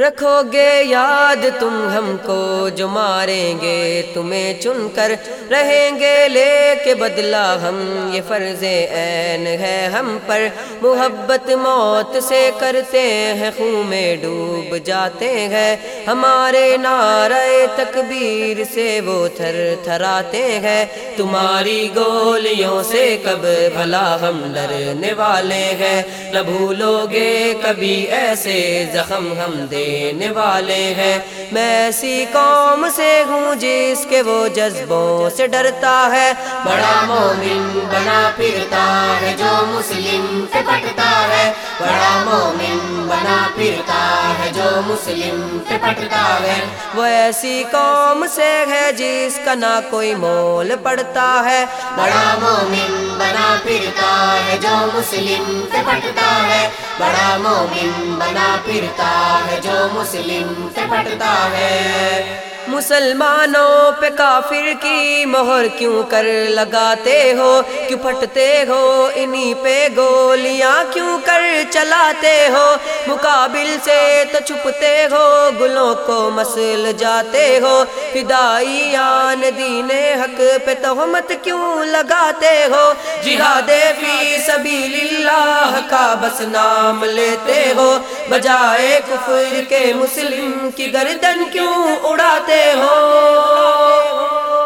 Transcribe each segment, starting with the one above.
رکھو گے یاد تم ہم کو جو ماریں گے، تمہیں چن کر رہیں گے لے کے بدلا ہم۔ یہ فرض عین ہے ہم پر۔ محبت موت سے کرتے ہیں خون میں ڈوب جاتے ہیں۔ ہمارے نعرہ تکبیر سے وہ تھر تھراتے ہیں۔ تمہاری گولیوں سے کب بھلا ہم ڈرنے والے ہیں۔ نہ بھولو گے کبھی ایسے زخم ہم دے دینے والے ہیں۔ میں ایسی قوم سے ہوں جس کے وہ جذبوں سے ڈرتا ہے۔ بڑا مومن بنا پھرتا ہے جو مسلم سے پٹتا ہے بڑا مومن بنا پھرتا ہے جو مسلم سے پٹتا ہے وہ ایسی قوم سے ہے جس کا نہ کوئی مول پڑتا ہے۔ بڑا مومن بنا پھرتا ہے جو مسلم سے پٹتا ہے۔ بڑا مومن بنا پھرتا ہے جو مسلم سے پٹتا ہے۔ مسلمانوں پہ کافر کی مہر کیوں کر لگاتے ہو؟ کیوں پھٹتے ہو؟ انہی پہ گولیاں کیوں کر چلاتے ہو، مقابل سے تو چھپتے ہو، گلوں کو مسل جاتے ہو۔ فدائیان دین حق پہ تہمت کیوں لگاتے ہو؟ جہاد فی سبیل اللہ کا بس نام لیتے ہو۔ بجائے کفر کے مسلم کی گردن کیوں اڑاتے ہو؟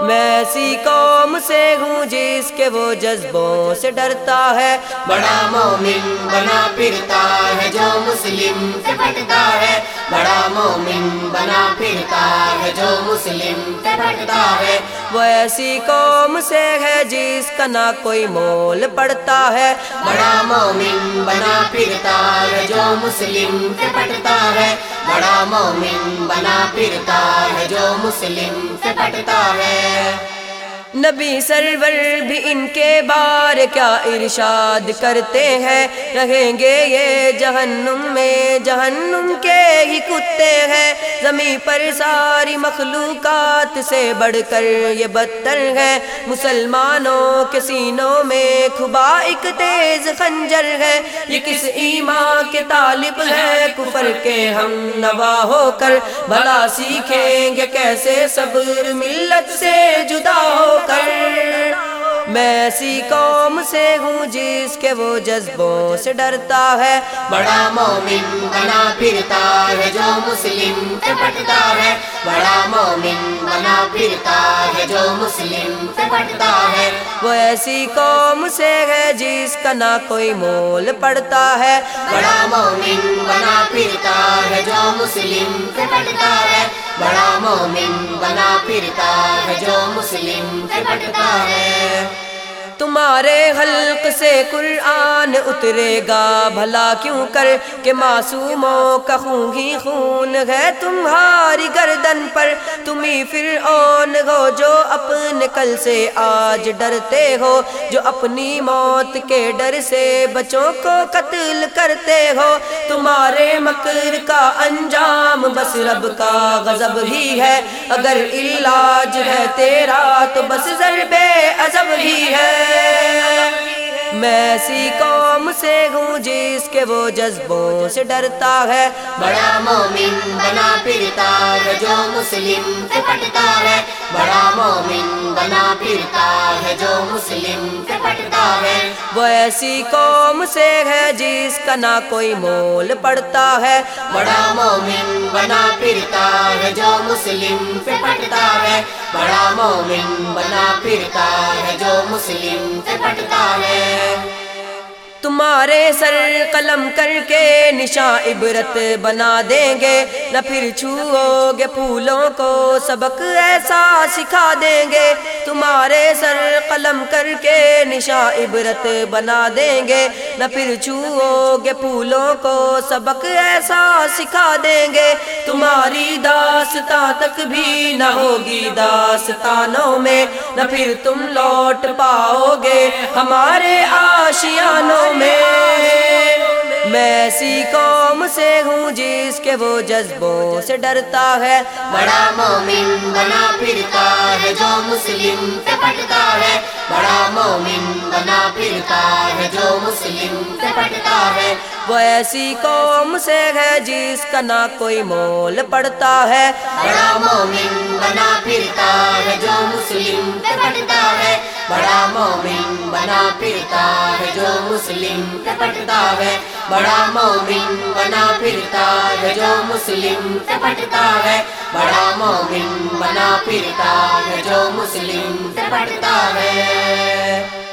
میں ایسی قوم سے ہوں جس کے وہ جذبوں سے ڈرتا ہے۔ بڑا مومن بنا پھرتا ہے جو مسلم سے پٹتا ہے۔ بڑا مومن بنا پھرتا ہے جو مسلم سے پٹتا ہے۔ وہ ایسی قوم سے ہے جس کا نہ کوئی مول پڑتا ہے۔ بڑا مومن بنا پھرتا ہے جو مسلم سے پٹتا ہے۔ بڑا مومن بنا پھرتا ہے جو مسلم سے پٹتا ہے۔ نبی سرور بھی ان کے بار کیا ارشاد کرتے ہیں؟ رہیں گے یہ جہنم میں جہنم کے ہی کتے ہیں۔ زمین پر ساری مخلوقات سے بڑھ کر یہ بدتر ہے مسلمانوں کے سینوں میں کھبا ایک تیز خنجر ہے۔ یہ کس ایمان کے طالب ہے؟ کفر کے ہم نوا ہو کر۔ بھلا سیکھیں گے کیسے صبر ملت سے جدا ہو کر میں ایسی قوم سے ہوں جس کے وہ جذبوں سے ڈرتا ہے۔ بڑا مومن بنا پھرتا ہے جو مسلم سے پٹتا ہے۔ بڑا مومن بنا پھرتا ہے جو مسلم سے پٹتا ہے۔ وہ ایسی قوم سے ہے جس کا نہ کوئی مول پڑتا ہے۔ بڑا مومن بنا پھرتا ہے جو مسلم سے پٹتا ہے۔ بڑا مومن بنا پھرتا ہے جو مسلم سے پٹتا ہے تمہارے حلق سے قرآن اترے گا، بھلا کیوں کر کہ معصوموں کا خون ہی خون ہے تمہاری گردن پر؟ تمہیں پھر اون ہو جو اپنے کل سے آج ڈرتے ہو، جو اپنی موت کے ڈر سے بچوں کو قتل کرتے ہو۔ تمہارے مکر کا انجام بس رب کا غضب ہی ہے۔ اگر علاج ہے تیرا تو بس ضرب عذب ہی ہے۔ میں ایسی قوم سے ہوں جس کے وہ جذبوں سے ڈرتا ہے۔ بڑا مومن بنا ہے جو مسلم سے پٹتا ہے، بڑا مومن بنا پھرتا ہے، جو مسلم سے پٹتا ہے۔ وہ ایسی قوم سے ہے جس کا نہ کوئی مول پڑتا ہے۔ بڑا مومن بنا پھرتا ہے، جو مسلم سے پٹتا ہے۔ بڑا مومن بنا پھرتا ہے، جو مسلم سے پٹتا ہے۔ تمہارے سر قلم کر کے نشاں عبرت بنا دیں گے۔ نہ پھر چھو گے پھولوں کو، سبق ایسا سکھا دیں گے۔ تمہارے سر قلم کر کے نشاں عبرت بنا دیں گے۔ نہ پھر چھو گے پھولوں کو، سبق ایسا سکھا دیں گے۔ تمہاری داستان تک بھی نہ ہوگی داستانوں میں۔ نہ پھر تم لوٹ پاؤ گے۔ ہمارے آشیانوں میں میں ایسی قوم سے ہوں جس کے وہ جذبوں سے ڈرتا ہے۔ بڑا مومن بنا پھرتا ہے جو مسلم پہ پٹتا ہے۔ بڑا مومن بنا پھرتا ہے جو مسلم پہ پٹتا ہے۔ وہ ایسی قوم سے ہے جس کا نہ کوئی مول پڑتا ہے۔ بڑا مومن بنا پھرتا ہے جو مسلم پہ پٹتا ہے۔ بڑا مومن بنا پھرتا ہے جو مسلم کپٹتا ہے بڑا مومن بنا پھرتا ہے جو مسلم کپٹتا ہے بڑا مومن بنا پھرتا ہے جو مسلم کپٹتا ہے